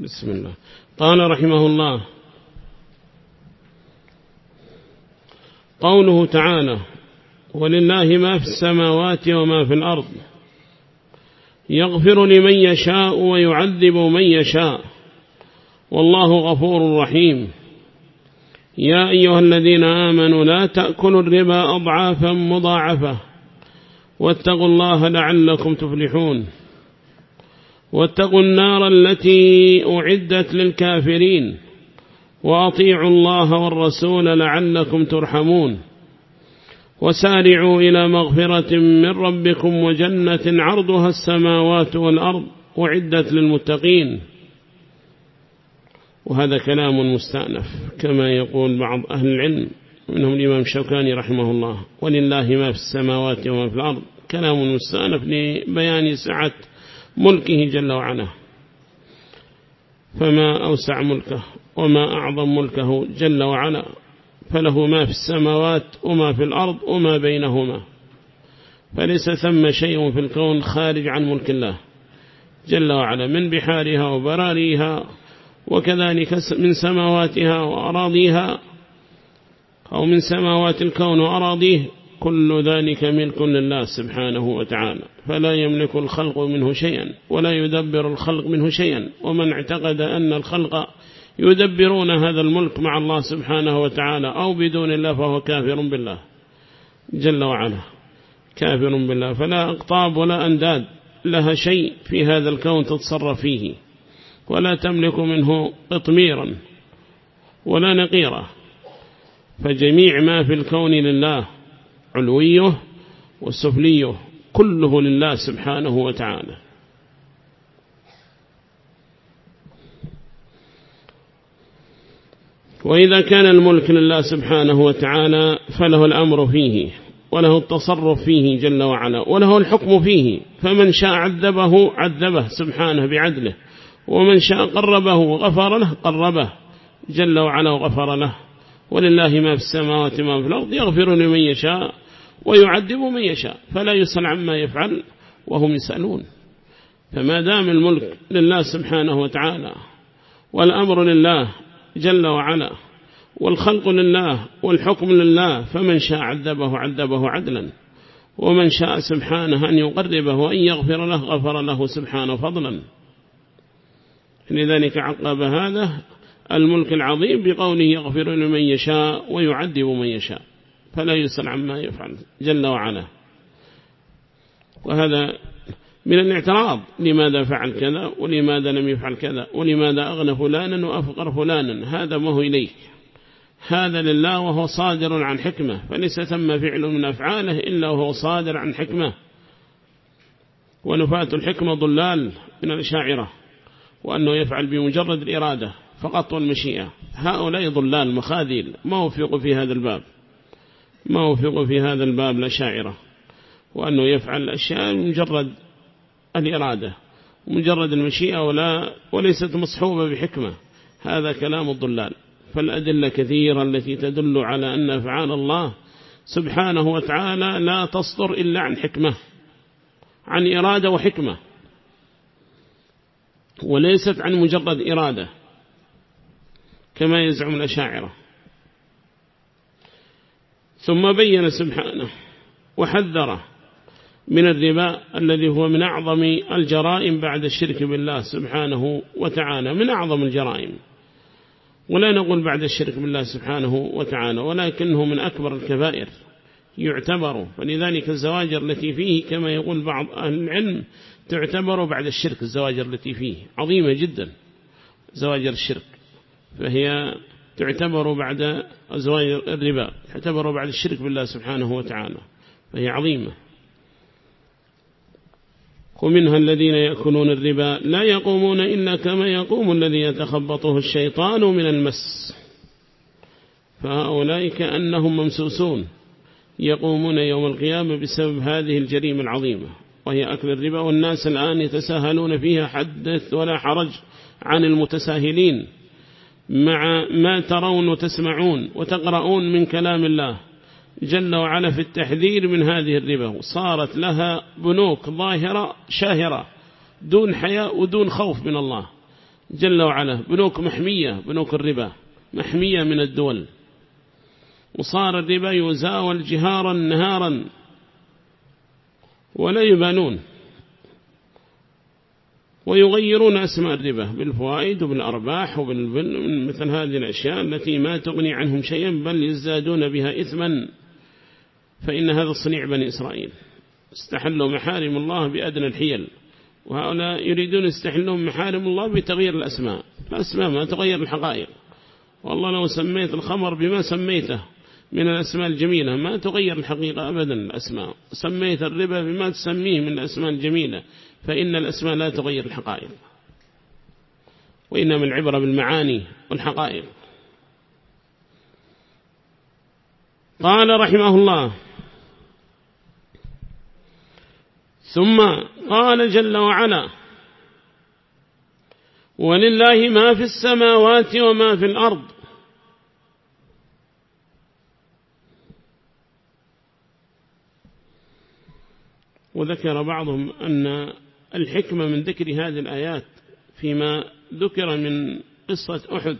بسم الله. قال رحمه الله قوله تعالى ولله ما في السماوات وما في الأرض يغفر لمن يشاء ويعذب من يشاء والله غفور رحيم. يا أيها الذين آمنوا لا تأكلوا الربا أضعافا مضاعفة واتقوا الله لعلكم تفلحون. واتقوا النار التي أعدت للكافرين وأطيعوا الله والرسول لعلكم ترحمون وسارعوا إلى مغفرة من ربكم وجنة عرضها السماوات والأرض أعدت للمتقين وهذا كلام مستأنف كما يقول بعض أهل العلم منهم الإمام شوكاني رحمه الله ولله ما في السماوات وما في الأرض كلام مستأنف لبيان سعة ملكه جل وعلا. فما أوسع ملكه وما أعظم ملكه جل وعلا. فله ما في السماوات وما في الأرض وما بينهما. فليس ثم شيء في الكون خارج عن ملك الله جل وعلا من بحارها وبراريها وكذلك من سماواتها وأراضيها أو من سماوات الكون وأراضيه. كل ذلك ملك لله سبحانه وتعالى. فلا يملك الخلق منه شيئا ولا يدبر الخلق منه شيئا. ومن اعتقد أن الخلق يدبرون هذا الملك مع الله سبحانه وتعالى أو بدون الله فهو كافر بالله جل وعلا. كافر بالله. فلا أقطاب ولا أنداد لها شيء في هذا الكون تتصرف فيه. ولا تملك منه قطميرا ولا نقيرا. فجميع ما في الكون لله علويه والسفليه كله لله سبحانه وتعالى. وإذا كان الملك لله سبحانه وتعالى فله الأمر فيه وله التصرف فيه جل وعلا وله الحكم فيه فمن شاء عذبه عذبه سبحانه بعدله ومن شاء قربه وغفر له قربه جل وعلا وغفر له. ولله ما في السماوات ما في الأرض يغفر لمن يشاء ويعذب من يشاء فلا يسأل عما يفعل وهم يسألون. فما دام الملك لله سبحانه وتعالى والأمر لله جل وعلا والخلق لله والحكم لله فمن شاء عذبه عذبه عدلا ومن شاء سبحانه أن يقربه وأن يغفر له غفر له سبحانه فضلا. لذلك عقب هذا الملك العظيم بقوله يغفر لمن يشاء ويعذب من يشاء. فلا يسأل عما يفعل جل وعلا. وهذا من الاعتراض لماذا فعل كذا ولماذا لم يفعل كذا ولماذا أغنى فلانا وأفقر فلانا؟ هذا ما هو إليك هذا لله وهو صادر عن حكمة فليس ثم فعل من أفعاله إلا وهو صادر عن حكمة. ونفاة الحكمة ضلال من الشاعرة وأنه يفعل بمجرد الإرادة فقط والمشيئة. هؤلاء ضلال مخاذيل ما وفقوا في هذا الباب. ما وفقوا في هذا الباب لشاعرة وأنه يفعل الأشياء بمجرد الإرادة مجرد المشيئة ولا وليست مصحوبة بحكمة. هذا كلام الضلال. فالأدلة كثيرة التي تدل على أن أفعال الله سبحانه وتعالى لا تصدر إلا عن حكمة عن إرادة وحكمة وليست عن مجرد إرادة كما يزعم الأشاعرة. ثم بين سبحانه وحذره من الربا الذي هو من أعظم الجرائم بعد الشرك بالله سبحانه وتعالى من أعظم الجرائم. ولا نقول بعد الشرك بالله سبحانه وتعالى ولكنه من أكبر الكبائر يعتبر. فلذلك الزواجر التي فيه كما يقول بعض أهل العلم تعتبر بعد الشرك الزواجر التي فيه. عظيمة جدا زواجر الشرك. فهي تعتبر بعد زواجر الربا تعتبر بعد الشرك بالله سبحانه وتعالى فهي عظيمة. ومنها الذين يأكلون الربا لا يقومون إلا كما يقوم الذي يتخبطه الشيطان من المس. فهؤلاء كأنهم ممسوسون يقومون يوم القيامة بسبب هذه الجريمة العظيمة وهي أكل الربا والناس الآن يتساهلون فيها حدث ولا حرج عن المتساهلين. مع ما ترون وتسمعون وتقرؤون من كلام الله جل وعلا في التحذير من هذه الربا صارت لها بنوك ظاهرة شاهرة دون حياء ودون خوف من الله. جل وعلا بنوك محمية بنوك الربا محمية من الدول. وصار الربا يزاول جهارا نهارا. ولا يبانون. ويغيرون أسماء الربا بالفوائد وبالأرباح ومثل هذه الأشياء التي ما تغني عنهم شيئا بل يزدادون بها إثما. فإن هذا صنيع بني إسرائيل. استحلوا محارم الله بأدنى الحيل. وهؤلاء يريدون يستحلون محارم الله بتغيير الأسماء. الأسماء ما تغير الحقائق. والله لو سميت الخمر بما سميته من الأسماء الجميلة. ما تغير الحقيقة أبدا الأسماء. سميت الربا بما تسميه من الأسماء الجميلة. فإن الأسماء لا تغير الحقائق. وإنما العبرة بالمعاني والحقائق. قال رحمه الله. ثم قال جل وعلا ولله ما في السماوات وما في الأرض وذكر بعضهم أن الحكمة من ذكر هذه الآيات فيما ذكر من قصة أحد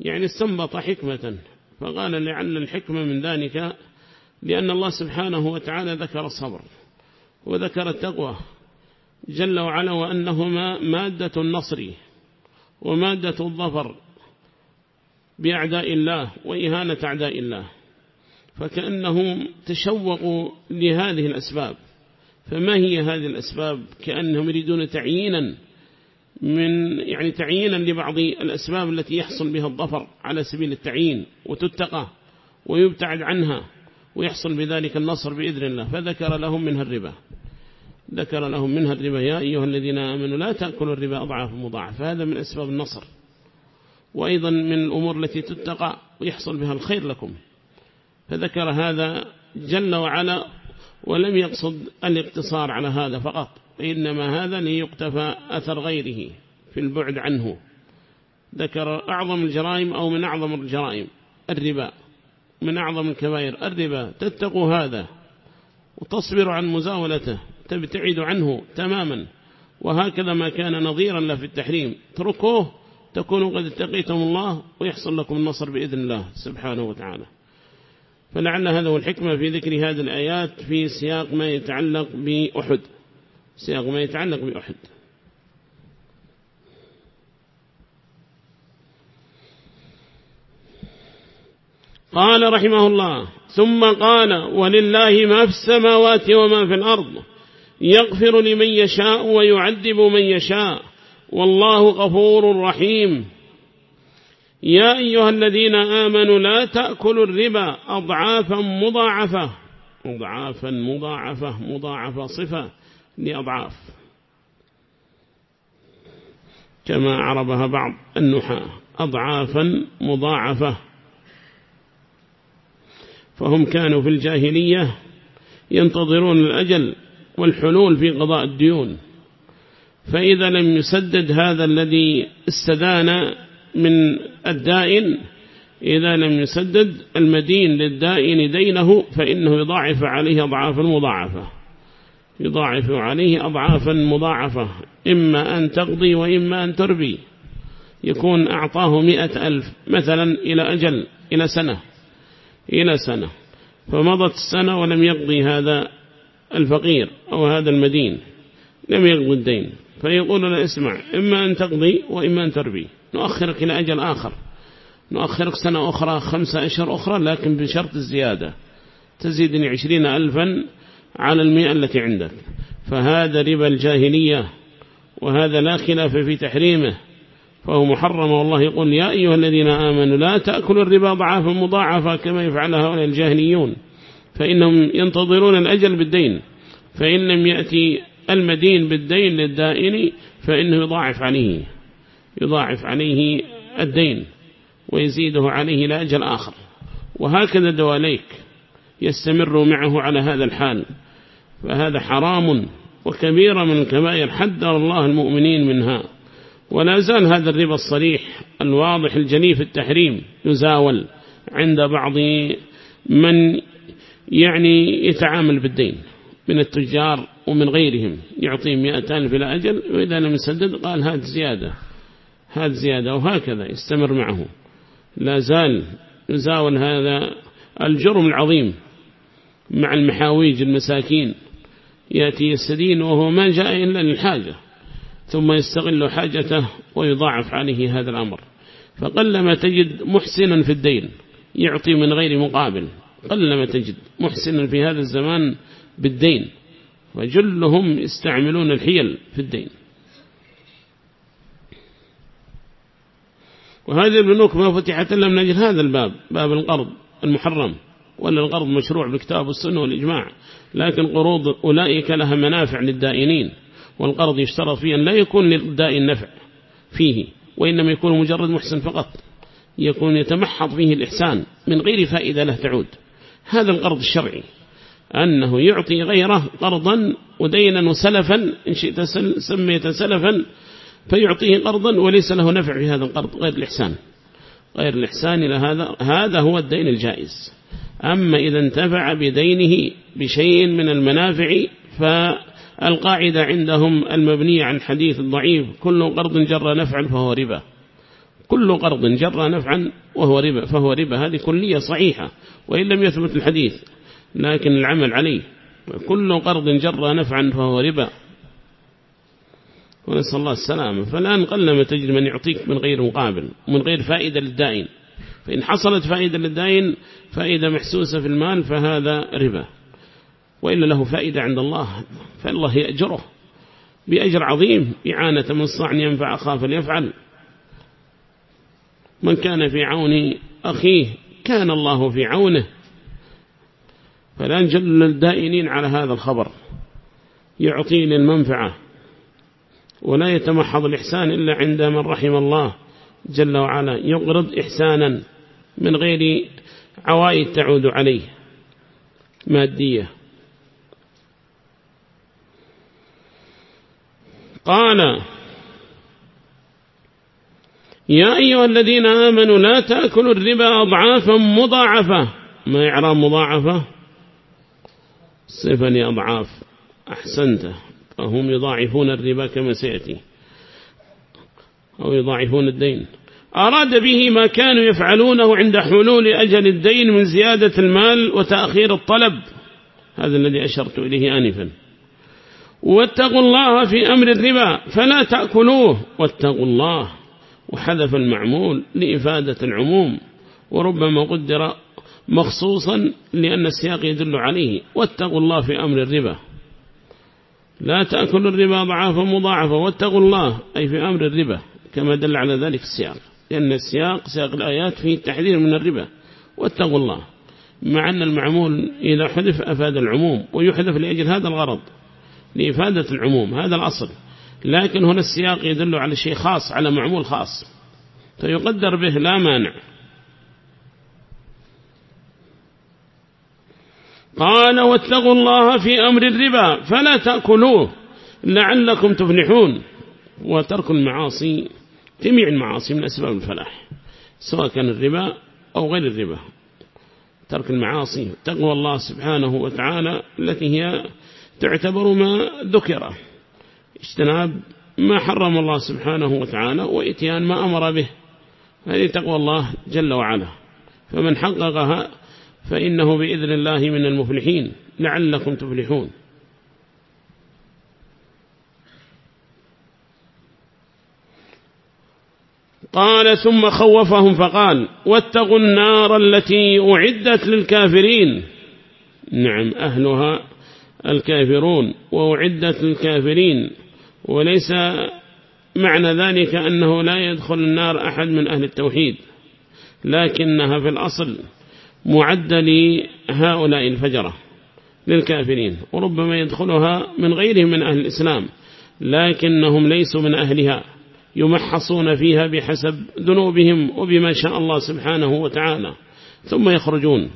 يعني استنبط حكمة فقال لعل الحكمة من ذلك لأن الله سبحانه وتعالى ذكر الصبر وذكر التقوى جل وعلا وأنهما مادة النصر ومادة الظفر بأعداء الله وإهانة أعداء الله فكأنهم تشوقوا لهذه الأسباب. فما هي هذه الأسباب كأنهم يريدون تعيينا من يعني تعيينا لبعض الأسباب التي يحصل بها الظفر على سبيل التعيين وتتقى ويبتعد عنها ويحصل بذلك النصر بإذن الله. فذكر لهم منها الربا. ذكر لهم منها الربا. يا أيها الذين آمنوا لا تأكلوا الربا أضعاف مضاعفة هذا من أسباب النصر. وأيضا من الأمور التي تتقى ويحصل بها الخير لكم. فذكر هذا جل وعلا ولم يقصد الاقتصار على هذا فقط إنما هذا ليقتفى أثر غيره في البعد عنه. ذكر أعظم الجرائم أو من أعظم الجرائم الربا. من أعظم الكبائر الربا. تتقوا هذا وتصبر عن مزاولته تبتعد عنه تماما. وهكذا ما كان نظيرا له في التحريم. تركوه تكونوا قد اتقيتم الله ويحصل لكم النصر بإذن الله سبحانه وتعالى. فلعل هذا هو الحكمة في ذكر هذه الآيات في سياق ما يتعلق بأحد. سياق ما يتعلق بأحد. قال رحمه الله ثم قال ولله ما في السماوات وما في الأرض يغفر لمن يشاء ويعذب من يشاء والله غفور رحيم. يا أيها الذين آمنوا لا تأكلوا الربا أضعافا مضاعفة. أضعافا مضاعفة مضاعفة صفة لأضعاف. كما عربها بعض النحاة أضعافا مضاعفة. فهم كانوا في الجاهلية ينتظرون الأجل والحلول في قضاء الديون. فإذا لم يسدد هذا الذي استدان من الدائن إذا لم يسدد المدين للدائن دينه فإنه يضاعف عليه أضعافا مضاعفة. يضاعف عليه أضعافا مضاعفة. إما أن تقضي وإما أن تربي. يكون أعطاه مئة ألف مثلا إلى أجل إلى سنة إلى سنة. فمضت السنة ولم يقضي هذا الفقير أو هذا المدين. لم يقضي الدين. فيقول له اسمع إما أن تقضي وإما أن تربي. نؤخرك إلى أجل آخر. نؤخرك سنة أخرى خمسة أشهر أخرى لكن بشرط الزيادة. تزيدني عشرين ألفا على المئة التي عندك. فهذا ربا الجاهلية وهذا لا خلاف في تحريمه. فهو محرم والله يقول يا أيها الذين آمنوا لا تأكلوا الربا ضعافا مضاعفا كما يفعل هؤلاء الجاهليون. فإنهم ينتظرون الأجل بالدين. فإن لم يأتي المدين بالدين للدائن فإنه يضاعف عليه. يضاعف عليه الدين ويزيده عليه لأجل آخر. وهكذا دواليك يستمر معه على هذا الحال. فهذا حرام وكبيرة من الكبائر حذر الله المؤمنين منها. ولا زال هذا الربا الصريح الواضح الجلي في التحريم يزاول عند بعض من يعني يتعامل بالدين من التجار ومن غيرهم. يعطيهم مئة ألف إلى أجل وإذا لم يسدد قال هذا زيادة. هذا زيادة وهكذا يستمر معه. لا زال يزاول هذا الجرم العظيم مع المحاويج المساكين. يأتي يستدين وهو ما جاء إلا للحاجة ثم يستغل حاجته ويضاعف عليه هذا الأمر. فقلما تجد محسنا في الدين يعطي من غير مقابل. قلما تجد محسنا في هذا الزمان بالدين وجلهم يستعملون الحيل في الدين. وهذه البنوك ما فتحت إلا من أجل هذا الباب باب القرض المحرم ولا القرض مشروع بالكتاب والسنة والإجماع. لكن قروض أولئك لها منافع للدائنين والقرض يشترط فيه أن لا يكون للدائن نفع فيه وإنما يكون مجرد محسن فقط. يكون يتمحض فيه الإحسان من غير فائدة له تعود. هذا القرض الشرعي. أنه يعطي غيره قرضا ودينا وسلفا إن شئت سميت سلفا فيعطيه قرضا وليس له نفع في هذا القرض غير الإحسان. غير الإحسان إلى هذا هذا هو الدين الجائز. أما إذا انتفع بدينه بشيء من المنافع فالقاعدة عندهم المبنية عن حديث الضعيف كل قرض جر نفعا فهو ربا. كل قرض جر نفعا وهو ربا فهو ربا. هذه كلية صحيحة وإن لم يثبت الحديث لكن العمل عليه. كل قرض جر نفعا فهو ربا. ونسأل الله السلامة. فالآن قلما تجد من يعطيك من غير مقابل ومن غير فائدة للدائن. فإن حصلت فائدة للدائن فائدة محسوسة في المال فهذا ربا. وإلا له فائدة عند الله فالله يأجره. بأجر عظيم إعانة من صاع ينفع أخاه فليفعل من كان في عون أخيه كان الله في عونه. فلا نجل الدائنين على هذا الخبر. يعطي للمنفعة ولا يتمحض الإحسان إلا عند من رحم الله جل وعلا. يقرض إحسانا من غير عوائد تعود عليه مادية. قال يا أيها الذين آمنوا لا تأكلوا الربا أضعافا مضاعفة. ما إعرام مضاعفة؟ صفني أضعاف. أحسنت. فهم يضاعفون الربا كما سيأتي. أو يضاعفون الدين. أراد به ما كانوا يفعلونه عند حلول أجل الدين من زيادة المال وتأخير الطلب. هذا الذي أشرت إليه آنفا. واتقوا الله في أمر الربا فلا تأكلوه. واتقوا الله وحذف المعمول لإفادة العموم. وربما قدر مخصوصا لأن السياق يدل عليه. واتقوا الله في أمر الربا. لا تأكلوا الربا ضعافا مضاعفا واتقوا الله أي في أمر الربا كما دل على ذلك السياق. لأن السياق سياق الآيات فيه التحذير من الربا. واتقوا الله مع أن المعمول إذا حذف أفاد العموم ويحذف لأجل هذا الغرض لإفادة العموم هذا الأصل. لكن هنا السياق يدل على شيء خاص على معمول خاص. فيقدر به لا مانع. قال واتقوا الله في أمر الربا فلا تأكلوه لعلكم تفلحون. وترك المعاصي جميع المعاصي من أسباب الفلاح سواء كان الربا أو غير الربا. ترك المعاصي تقوى الله سبحانه وتعالى التي هي تعتبر ما ذكر. اجتناب ما حرم الله سبحانه وتعالى وإتيان ما أمر به. هذه تقوى الله جل وعلا. فمن حققها فإنه بإذن الله من المفلحين لعلكم تفلحون. قال ثم خوفهم فقال واتقوا النار التي أعدت للكافرين. نعم أهلها الكافرون وأعدت للكافرين. وليس معنى ذلك أنه لا يدخل النار أحد من أهل التوحيد لكنها في الأصل معدة لهؤلاء الفجرة للكافرين وربما يدخلها من غيرهم من أهل الإسلام لكنهم ليسوا من أهلها يمحصون فيها بحسب ذنوبهم وبما شاء الله سبحانه وتعالى ثم يخرجون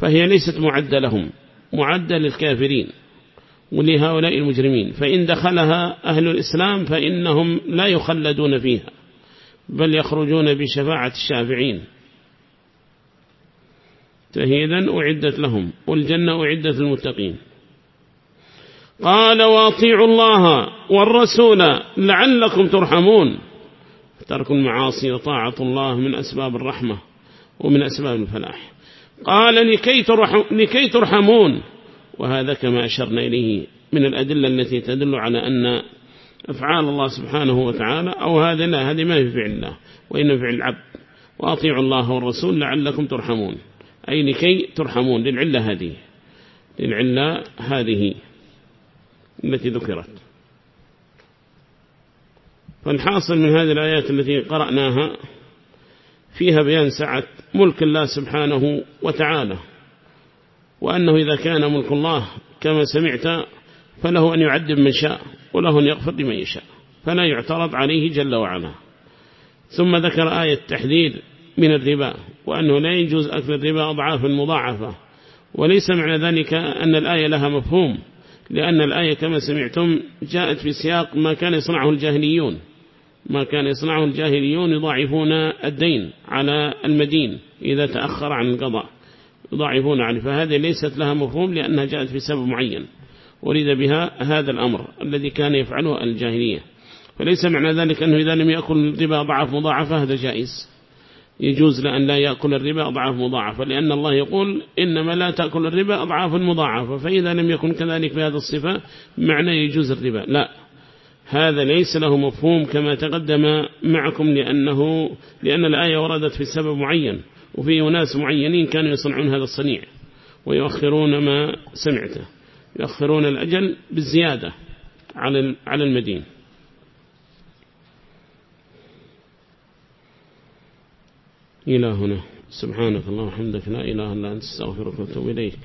فهي ليست معدة لهم معدة للكافرين ولهؤلاء المجرمين فإن دخلها أهل الإسلام فإنهم لا يخلدون فيها بل يخرجون بشفاعة الشافعين. فهي أعدت لهم والجنة أعدت للمتقين. قال واطيعوا الله والرسول لعلكم ترحمون. ترك المعاصي وطاعة الله من أسباب الرحمة ومن أسباب الفلاح. قال لكي, لكي ترحمون. وهذا كما أشرنا إليه من الأدلة التي تدل على أن أفعال الله سبحانه وتعالى أو هذا لا هذه ما في فعل الله وإن فعل العبد. وأطيعوا الله والرسول لعلكم ترحمون. أي لكي ترحمون للعلة هذه للعلة هذه التي ذكرت. فالحاصل من هذه الآيات التي قرأناها فيها بيان سعة ملك الله سبحانه وتعالى وأنه إذا كان ملك الله كما سمعت فله أن يعذب من شاء وله أن يغفر لمن يشاء فلا يعترض عليه جل وعلا. ثم ذكر آية تحذير من الربا وأنه لا يجوز أكل الربا أضعافا مضاعفة. وليس معنى ذلك أن الآية لها مفهوم لأن الآية كما سمعتم جاءت في سياق ما كان يصنعه الجاهليون. ما كان يصنعه الجاهليون يضاعفون الدين على المدين إذا تأخر عن القضاء يضاعفون عنه. فهذه ليست لها مفهوم لأنها جاءت في سبب معين ورد بها هذا الأمر الذي كان يفعله الجاهلية. فليس معنى ذلك أنه إذا لم يأكل الربا ضعف مضاعفة هذا جائز. يجوز لأن لا يأكل الربا أضعاف مضاعفة لأن الله يقول إنما لا تأكل الربا أضعاف مضاعفة فإذا لم يكن كذلك بهذا الصفة معنى يجوز الربا. لا هذا ليس له مفهوم كما تقدم معكم لأنه لأن الآية وردت في سبب معين وفي ناس معينين كانوا يصنعون هذا الصنيع ويؤخرون ما سمعته يؤخرون الأجل بالزيادة على على المدين. إلى هنا سبحانك الله وحمدك لا إله إلا أنت أستغفرك وأتوب إليك.